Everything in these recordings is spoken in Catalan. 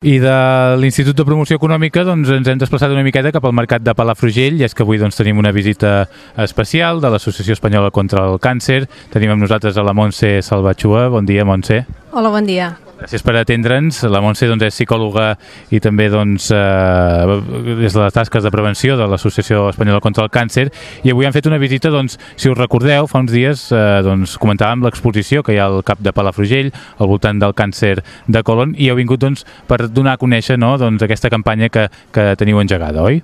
I de l'Institut de Promoció Econòmica doncs, ens hem desplaçat una miqueta cap al mercat de Palafrugell i és que avui doncs, tenim una visita especial de l'Associació Espanyola contra el Càncer. Tenim amb nosaltres a la Montse Salvatxua. Bon dia, Montse. Hola, bon dia. Gràcies per atendre'ns. La Montse doncs, és psicòloga i també doncs, eh, és de les tasques de prevenció de l'Associació Espanyola contra el Càncer i avui han fet una visita, doncs, si us recordeu, fa uns dies eh, doncs, comentàvem l'exposició que hi ha al cap de Palafrugell al voltant del càncer de colon i heu vingut doncs, per donar a conèixer no, doncs, aquesta campanya que, que teniu engegada, oi?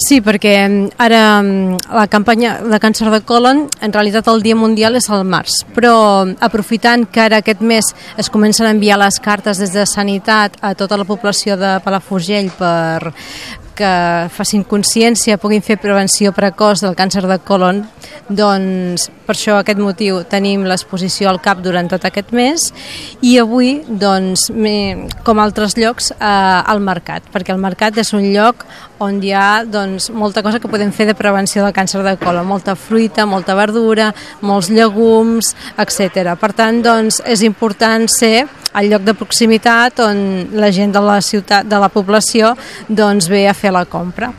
Sí, perquè ara la campanya de càncer de colon, en realitat el Dia Mundial és al març, però aprofitant que ara aquest mes es comencen a enviar les cartes des de Sanitat a tota la població de Palafrugell per que facin consciència, puguin fer prevenció precoç del càncer de colon, doncs per això aquest motiu tenim l'exposició al CAP durant tot aquest mes. I avui, doncs, com altres llocs, eh, al mercat, perquè el mercat és un lloc on hi ha doncs, molta cosa que podem fer de prevenció del càncer de colon, molta fruita, molta verdura, molts llegums, etc. Per tant, doncs, és important ser al lloc de proximitat on la gent de la ciutat, de la població, doncs, ve a fer la compra.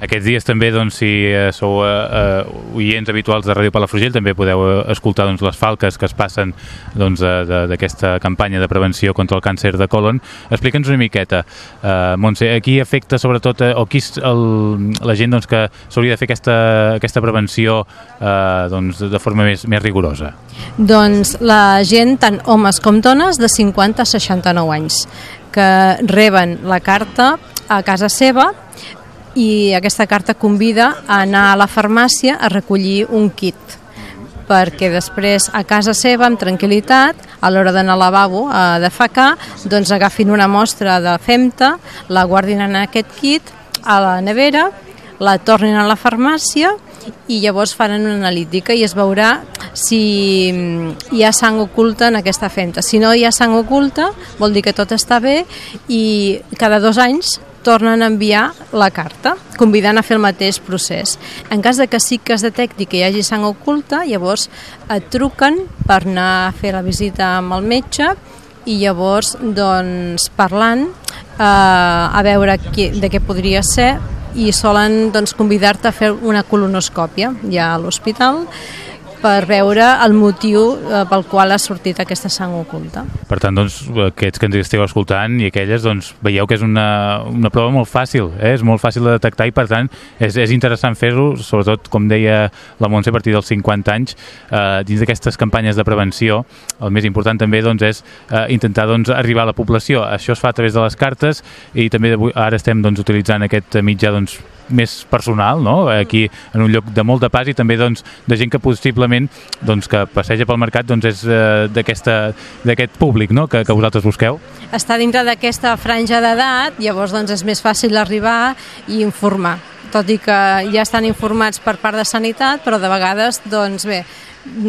Aquests dies també, doncs, si eh, sou eh, eh, oients habituals de Ràdio Palafrugell, també podeu escoltar doncs, les falques que es passen d'aquesta doncs, campanya de prevenció contra el càncer de colon. Explica'ns una miqueta, eh, Montse, a qui afecta sobretot, eh, o qui és el, la gent doncs, que s'hauria de fer aquesta, aquesta prevenció eh, doncs, de forma més, més rigorosa? Doncs la gent, tant homes com dones, de 50 a 69 anys, que reben la carta a casa seva i aquesta carta convida a anar a la farmàcia a recollir un kit perquè després a casa seva, amb tranquil·litat, a l'hora d'anar al lavabo a defecar, doncs agafin una mostra de femta, la guardin en aquest kit a la nevera, la tornin a la farmàcia i llavors faran una analítica i es veurà si hi ha sang oculta en aquesta femta. Si no hi ha sang oculta, vol dir que tot està bé i cada dos anys tornen a enviar la carta, convidant a fer el mateix procés. En cas de que sí que es detecti que hi hagi sang oculta, llavors et truquen per anar a fer la visita amb el metge i llavors, doncs, parlant, eh, a veure qui, de què podria ser i solen doncs, convidar-te a fer una colonoscòpia ja a l'hospital per veure el motiu eh, pel qual ha sortit aquesta sang oculta. Per tant, doncs, aquests que ens esteu escoltant i aquelles, doncs, veieu que és una, una prova molt fàcil, eh? és molt fàcil de detectar i, per tant, és, és interessant fer-ho, sobretot, com deia la Montse, a partir dels 50 anys, eh, dins d'aquestes campanyes de prevenció, el més important també doncs, és eh, intentar doncs, arribar a la població. Això es fa a través de les cartes i també ara estem doncs, utilitzant aquest mitjà doncs, més personal, no? aquí en un lloc de molt de pas i també doncs, de gent que possiblement doncs, que passeja pel mercat doncs, és eh, d'aquest públic no? que, que vosaltres busqueu. Està dintre d'aquesta franja d'edat, llavors doncs, és més fàcil arribar i informar tot i que ja estan informats per part de sanitat, però de vegades, doncs bé,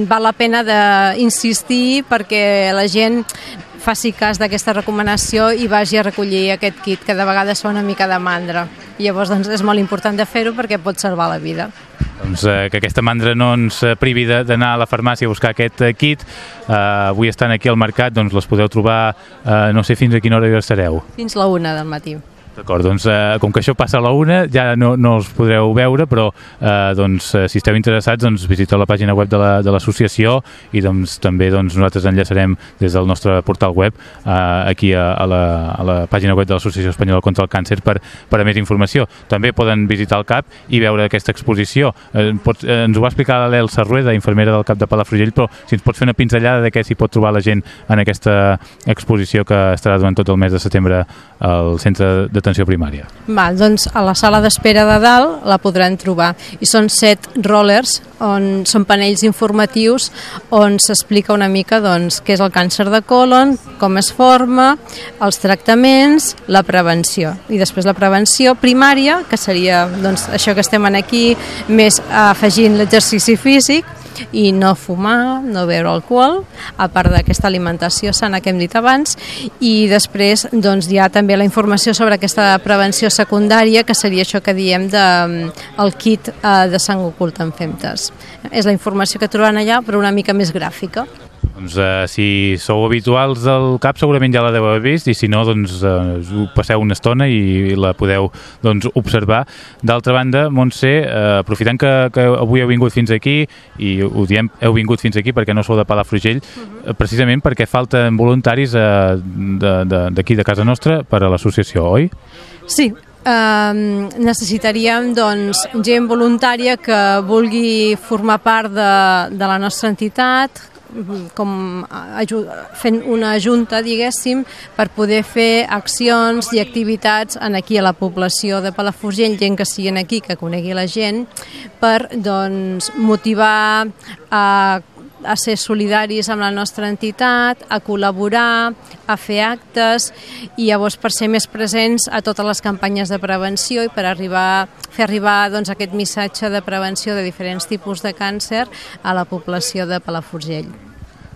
val la pena d'insistir perquè la gent faci cas d'aquesta recomanació i vagi a recollir aquest kit, que de vegades fa una mica de mandra. I llavors doncs, és molt important de fer-ho perquè pot salvar la vida. Doncs eh, que aquesta mandra no ens privi d'anar a la farmàcia a buscar aquest eh, kit. Eh, avui estan aquí al mercat, doncs les podeu trobar, eh, no sé fins a quina hora hi estareu. Fins la una del matí. D'acord, doncs eh, com que això passa a la una ja no, no els podreu veure, però eh, doncs, eh, si esteu interessats doncs, visiteu la pàgina web de l'associació la, de i doncs, també doncs, nosaltres enllaçarem des del nostre portal web eh, aquí a, a, la, a la pàgina web de l'Associació Espanyola contra el Càncer per, per a més informació. També poden visitar el CAP i veure aquesta exposició. Eh, pots, eh, ens ho va explicar l'El Sarrueda, infermera del CAP de Palafrugell, però si ens pots fer una pinzellada de què s'hi pot trobar la gent en aquesta exposició que estarà durant tot el mes de setembre al Centre de d'atenció primària? Va, doncs a la sala d'espera de dalt la podran trobar i són set rollers on són panells informatius on s'explica una mica doncs, què és el càncer de colon, com es forma, els tractaments, la prevenció. I després la prevenció primària, que seria doncs, això que estem aquí, més afegint l'exercici físic, i no fumar, no beure alcohol, a part d'aquesta alimentació sana que hem dit abans, i després doncs, hi ha també la informació sobre aquesta prevenció secundària, que seria això que diem de, el kit eh, de sang ocult en femtes. És la informació que troben allà, però una mica més gràfica. Doncs uh, si sou habituals del CAP segurament ja la deu haver vist i si no, doncs uh, passeu una estona i la podeu doncs, observar. D'altra banda, Montse, uh, aprofitant que, que avui heu vingut fins aquí i ho diem, heu vingut fins aquí perquè no sou de Palafrugell, uh mhm. -huh. precisament perquè falten voluntaris uh, d'aquí de, de casa nostra per a l'associació, oi? Sí, Uh, necessitaríem doncs, gent voluntària que vulgui formar part de, de la nostra entitat, com fent una junta, diguéssim, per poder fer accions i activitats en aquí a la població de Palafrugell, gent que siguin aquí, que conegui la gent, per doncs, motivar a a ser solidaris amb la nostra entitat, a col·laborar, a fer actes i llavors per ser més presents a totes les campanyes de prevenció i per arribar, fer arribar doncs, aquest missatge de prevenció de diferents tipus de càncer a la població de Palafrugell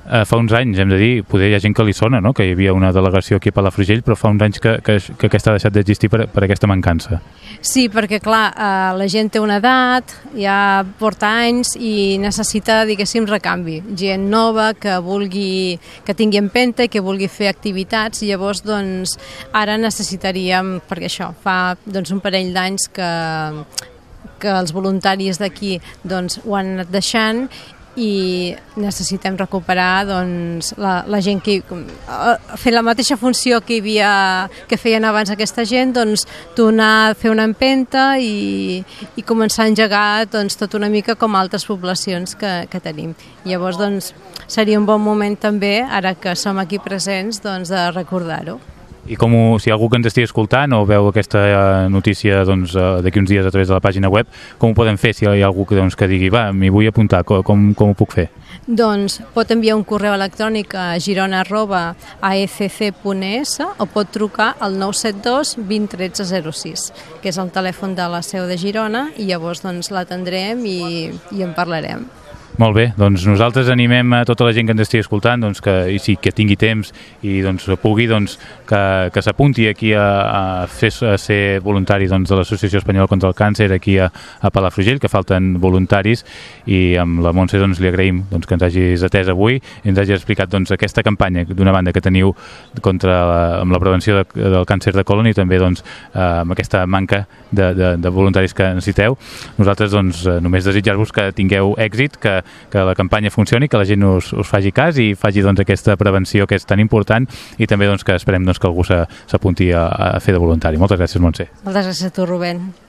eh, fa uns anys, hem de dir, poder hi ha gent que li sona, no? que hi havia una delegació aquí a Palafrugell, però fa uns anys que, que, que aquesta ha deixat d'existir per, per aquesta mancança. Sí, perquè clar, eh, la gent té una edat, ja porta anys i necessita, diguéssim, recanvi. Gent nova que vulgui, que tingui empenta i que vulgui fer activitats i llavors doncs ara necessitaríem, perquè això, fa doncs, un parell d'anys que que els voluntaris d'aquí doncs, ho han anat deixant i necessitem recuperar doncs, la, la gent que uh, fer la mateixa funció que havia que feien abans aquesta gent doncs tornar a fer una empenta i, i començar a engegar doncs, tot una mica com altres poblacions que, que tenim. Llavors doncs, seria un bon moment també, ara que som aquí presents, doncs, de recordar-ho. I com ho, si algú que ens estigui escoltant o veu aquesta eh, notícia doncs, eh, d'aquí uns dies a través de la pàgina web, com ho podem fer si hi ha algú que, doncs, que digui va, m'hi vull apuntar, com, com, ho puc fer? Doncs pot enviar un correu electrònic a girona arroba aecc.es o pot trucar al 972 20 13 06, que és el telèfon de la seu de Girona i llavors doncs, l'atendrem i, i en parlarem. Molt bé, doncs nosaltres animem a tota la gent que ens estigui escoltant doncs que, i sí, que tingui temps i doncs, pugui doncs, que, que s'apunti aquí a, a, fer, a ser voluntari doncs, de l'Associació Espanyola contra el Càncer aquí a, a Palafrugell, que falten voluntaris i amb la Montse doncs, li agraïm doncs, que ens hagis atès avui i ens hagi explicat doncs, aquesta campanya d'una banda que teniu contra la, amb la prevenció de, del càncer de colon i també doncs, eh, amb aquesta manca de, de, de voluntaris que necessiteu. Nosaltres doncs, només desitjar-vos que tingueu èxit, que que la campanya funcioni, que la gent us, us faci cas i faci doncs, aquesta prevenció que és tan important i també doncs, que esperem doncs, que algú s'apunti a, a fer de voluntari. Moltes gràcies, Montse. Moltes gràcies a tu, Rubén.